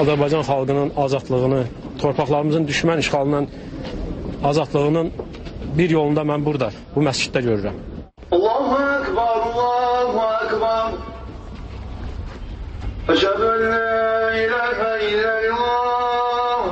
Azərbaycan xalqının azadlığını, torpaqlarımızın düşmən işğalından azadlığının bir yolunda mən burada, bu məsciddə görürəm. Allahu Ekber, Allahu Ekber. Eşhedü en la ilahe illallah.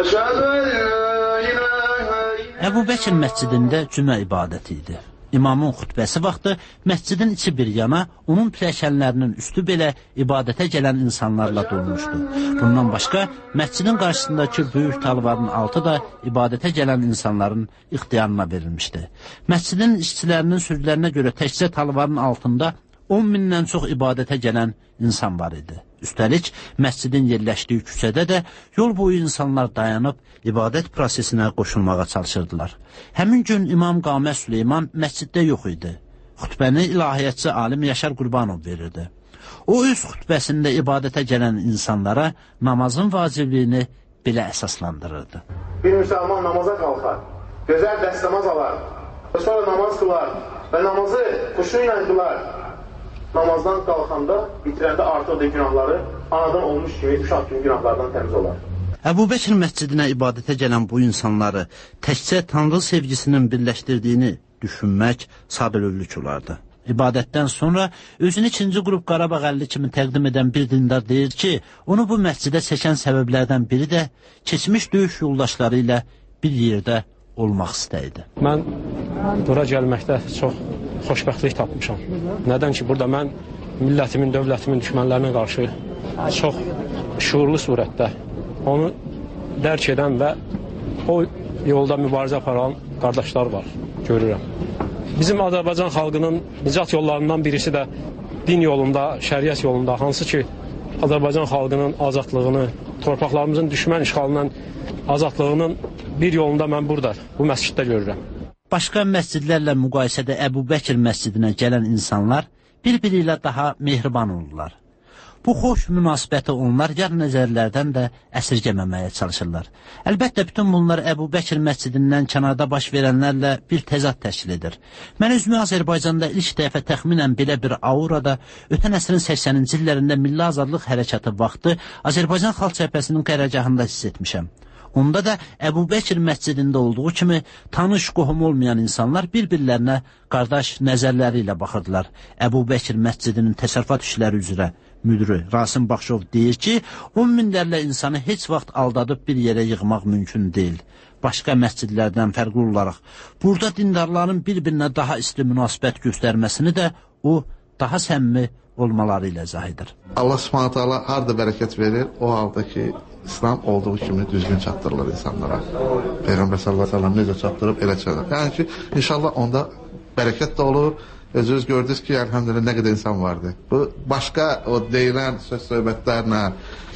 Eşhedü en la ilahe illallah. Əbu Bəkir məscidində cümə ibadəti idi. İmamın xutbəsi vaxtı məscidin içi bir yana, onun pilləkənlərinin üstü belə ibadətə gələn insanlarla dolmuşdu. Bundan başqa, məscidin qarşısındakı böyük talvarın altı da ibadətə gələn insanların ixtiyarına verilmişdi. Məscidin işçilərinin sözlərinə görə təkcə talvarın altında 10 mindən çox ibadətə gələn insan var idi. Üstəlik, məscidin yerləşdiyi küçədə də yol boyu insanlar dayanıb ibadət prosesinə qoşulmağa çalışırdılar. Həmin gün İmam Qamə Süleyman məsciddə yox idi. Xutbəni ilahiyyatçı alim Yaşar Qurbanov verirdi. O öz xutbəsində ibadətə gələn insanlara namazın vacibliyini belə əsaslandırırdı. Bir müsəlman namaza qalxar, gözəl dəstəmaz alar və sonra namaz qılar və namazı xuşu ilə qılar. Namazdan qalxanda, bitirəndə artıq da günahları anadan olmuş kimi uşaq kimi günahlardan təmiz olar. Əbu Bəkir məscidinə ibadətə gələn bu insanları təkcə Tanrı sevgisinin birləşdirdiyini düşünmək sadəlövlük olardı. İbadətdən sonra özünü ikinci qrup Qarabağ əlli kimi təqdim edən bir dindar deyir ki, onu bu məscidə çəkən səbəblərdən biri də keçmiş döyüş yoldaşları ilə bir yerdə olmaq istəyidir. Mən bura gəlməkdə çox xoşbəxtlik tapmışam. Nədən ki, burada mən millətimin, dövlətimin düşmənlərinə qarşı çox şuurlu surətdə onu dərk edən və o yolda mübarizə aparan qardaşlar var, görürəm. Bizim Azərbaycan xalqının nicat yollarından birisi də din yolunda, şəriət yolunda, hansı ki, Azərbaycan xalqının azadlığını, torpaqlarımızın düşmən işğalından azadlığının bir yolunda mən burada, bu məsciddə görürəm. Başqa məscidlərlə müqayisədə Əbu Bəkir məscidinə gələn insanlar bir-biri ilə daha mehriban olurlar. Bu xoş münasibəti onlar yad nəzərlərdən də əsirgəməməyə çalışırlar. Əlbəttə, bütün bunlar Əbu Bəkir məscidindən kənarda baş verənlərlə bir təzad təşkil edir. Mən özümü Azərbaycanda ilk dəfə təxminən belə bir aurada ötən əsrin 80-ci illərində Milli Azadlıq Hərəkatı vaxtı Azərbaycan Xalq Cəbhəsinin qərargahında hiss etmişəm. Onda da Əbu Bəkir məscidində olduğu kimi tanış qohum olmayan insanlar bir-birlərinə qardaş nəzərləri ilə baxırdılar. Əbu Bəkir məscidinin təsərrüfat işləri üzrə müdürü Rasim Baxşov deyir ki, 10 minlərlə insanı heç vaxt aldadıb bir yerə yığmaq mümkün deyil. Başqa məscidlərdən fərqli olaraq burada dindarların bir-birinə daha isti münasibət göstərməsini də o daha səmimi olmaları ilə izah edir. Allah Subhanahu taala harda bərəkət verir, o halda ki İslam olduğu kimi düzgün çatdırılır insanlara. Peyğəmbər sallallahu əleyhi və səlləm necə çatdırıb elə çatdırır. Yəni ki, inşallah onda bərəkət də olur. Özünüz gördünüz ki, elhamdülillah nə qədər insan vardı. Bu başqa o deyilən söz söhbətlərlə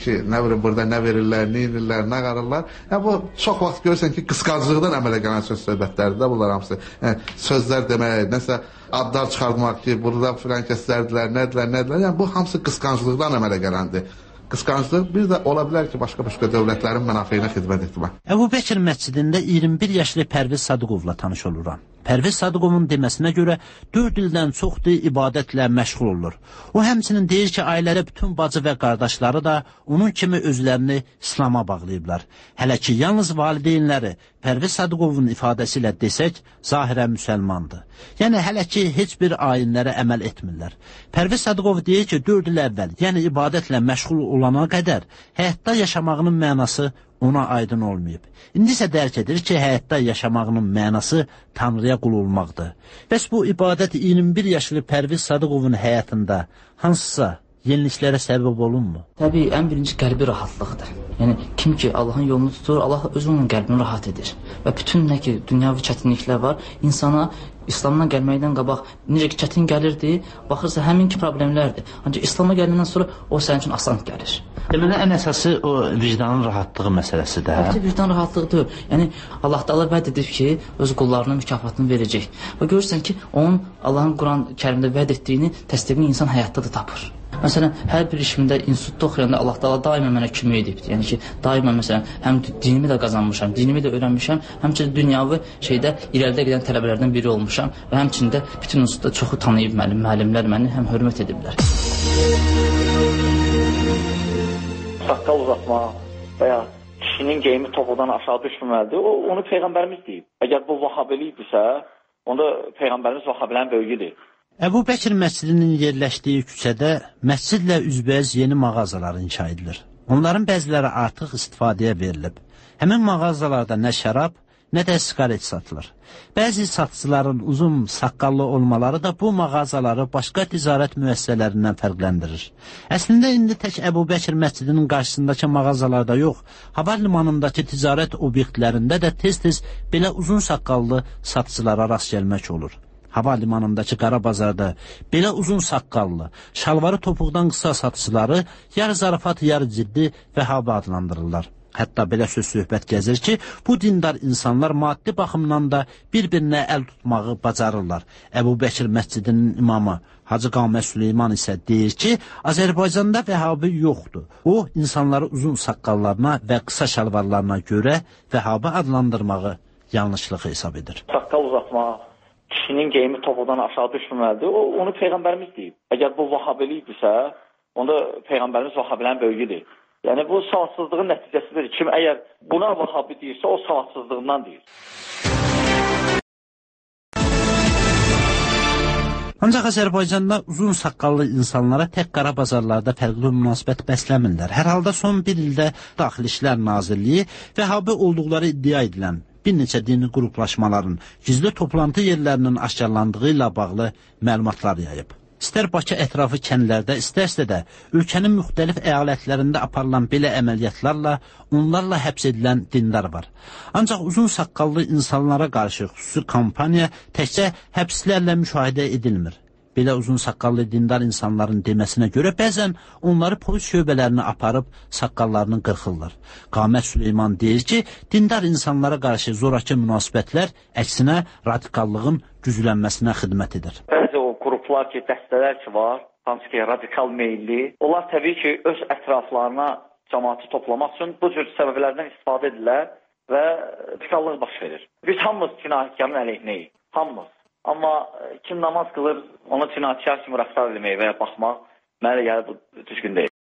ki, nə bilim burada nə verirlər, nə edirlər, nə qarırlar. Yəni bu çox vaxt görürsən ki, qısqanclıqdan əmələ gələn söz söhbətlərdir də bunlar hamısı. Yəni sözlər demək, nəsə adlar çıxartmaq ki, burada filan kəslərdilər, nədilər, nədilər. Yəni bu hamısı qısqanclıqdan əmələ gələndir. Qısqanclıq bir də ola bilər ki, başqa-başqa dövlətlərin mənafeyinə xidmət etmək. Əbu Bəkir məscidində 21 yaşlı Pərviz Sadıqovla tanış oluram. Pərviz Sadıqovun deməsinə görə 4 ildən çoxdur ibadətlə məşğul olur. O həmçinin deyir ki, ailədə bütün bacı və qardaşları da onun kimi özlərini İslam'a bağlayıblar. Hələ ki, yalnız valideynləri Pərviz Sadıqovun ifadəsi ilə desək, zahirən müsəlmandır. Yəni, hələ ki, heç bir ayinlərə əməl etmirlər. Pərviz Sadıqov deyir ki, 4 il əvvəl, yəni ibadətlə məşğul olana qədər həyatda yaşamağının mənası ona aydın olmayıb. İndi isə dərk edir ki, həyatda yaşamağının mənası Tanrıya qul olmaqdır. Bəs bu ibadət 21 yaşlı Pərviz Sadıqovun həyatında hansısa yeniliklərə səbəb olunmu? Təbii, ən birinci qəlbi rahatlıqdır. Yəni kim ki Allahın yolunu tutur, Allah özü onun qəlbini rahat edir. Və bütün nə ki dünyavi çətinliklər var, insana İslamdan gəlməkdən qabaq necə ki çətin gəlirdi, baxırsa həminki problemlərdir. Ancaq İslam'a gələndən sonra o sənin üçün asan gəlir. Deməli, ən əsası o vicdanın rahatlığı məsələsidir. hə? Hə? Vicdan rahatlıqdır. Yəni Allah Taala vəd edib ki, öz qullarına mükafatını verəcək. Və görürsən ki, onun Allahın Quran-Kərimdə vəd etdiyini təsdiqini insan həyatda da tapır. Məsələn, hər bir işimdə institutda oxuyanda Allah Taala daima mənə kömək edibdir. Yəni ki, daima məsələn, həm dinimi də qazanmışam, dinimi də öyrənmişəm, həmçinin dünyavi şeydə irəlidə gedən tələbələrdən biri olmuşam və həmçinin də bütün institutda çoxu tanıyıb müəllim, müəllimlər məni həm hörmət ediblər. Saqqal uzatmaq və ya kişinin geyimi topudan aşağı düşməməlidir. O onu peyğəmbərimiz deyib. Əgər bu vahabilikdirsə, onda peyğəmbərimiz vahabilərin böyüyüdür. Əbu Bəkir məscidinin yerləşdiyi küçədə məscidlə üzbəyiz yeni mağazalar inşa edilir. Onların bəziləri artıq istifadəyə verilib. Həmin mağazalarda nə şərab, nə də siqaret satılır. Bəzi satıcıların uzun saqqallı olmaları da bu mağazaları başqa ticarət müəssisələrindən fərqləndirir. Əslində indi tək Əbu Bəkir məscidinin qarşısındakı mağazalarda yox, hava limanındakı ticarət obyektlərində də tez-tez belə uzun saqqallı satıcılara rast gəlmək olur. Hava limanındakı qara bazarda belə uzun saqqallı, şalvarı topuqdan qısa satıcıları yarı zarafat, yarı ciddi və hava adlandırırlar. Hətta belə söz söhbət gəzir ki, bu dindar insanlar maddi baxımdan da bir-birinə əl tutmağı bacarırlar. Əbu Bəkir məscidinin imamı Hacı Qamət Süleyman isə deyir ki, Azərbaycanda vəhabi yoxdur. O, insanları uzun saqqallarına və qısa şalvarlarına görə vəhabi adlandırmağı yanlışlıq hesab edir. Saqqal uzatmaq, kişinin geyimi topudan aşağı düşməməlidir. O onu peyğəmbərimiz deyib. Əgər bu vahabilikdirsə, onda peyğəmbərimiz vahabilərin böyüyüdür. Yəni bu savadsızlığın nəticəsidir. Kim əgər buna vahabi deyirsə, o savadsızlığından deyir. Ancaq Azərbaycanda uzun saqqallı insanlara tək qara bazarlarda fərqli münasibət bəsləmirlər. Hər halda son bir ildə Daxili İşlər Nazirliyi vəhabi olduqları iddia edilən bir neçə dini qruplaşmaların gizli toplantı yerlərinin aşkarlandığı ilə bağlı məlumatlar yayıb. İstər Bakı ətrafı kəndlərdə, istərsə də ölkənin müxtəlif əyalətlərində aparılan belə əməliyyatlarla onlarla həbs edilən dindar var. Ancaq uzun saqqallı insanlara qarşı xüsusi kampaniya təkcə həbslərlə müşahidə edilmir. Belə uzun saqqallı dindar insanların deməsinə görə bəzən onları polis şöbələrinə aparıb saqqallarını qırxırlar. Qamət Süleyman deyir ki, dindar insanlara qarşı zorakı münasibətlər əksinə radikallığın güclənməsinə xidmət edir. Qruplar ki, dəstələr ki var, hansı ki radikal meyilli, onlar təbii ki, öz ətraflarına cəmaatı toplamaq üçün bu cür səbəblərdən istifadə edirlər və radikallıq baş verir. Biz hamımız cinayətkarın əleyhinəyik, hamımız. Amma kim namaz qılır, ona cinayətkar kimi rəftar etmək və ya baxmaq mənə gəlir bu düzgün deyil.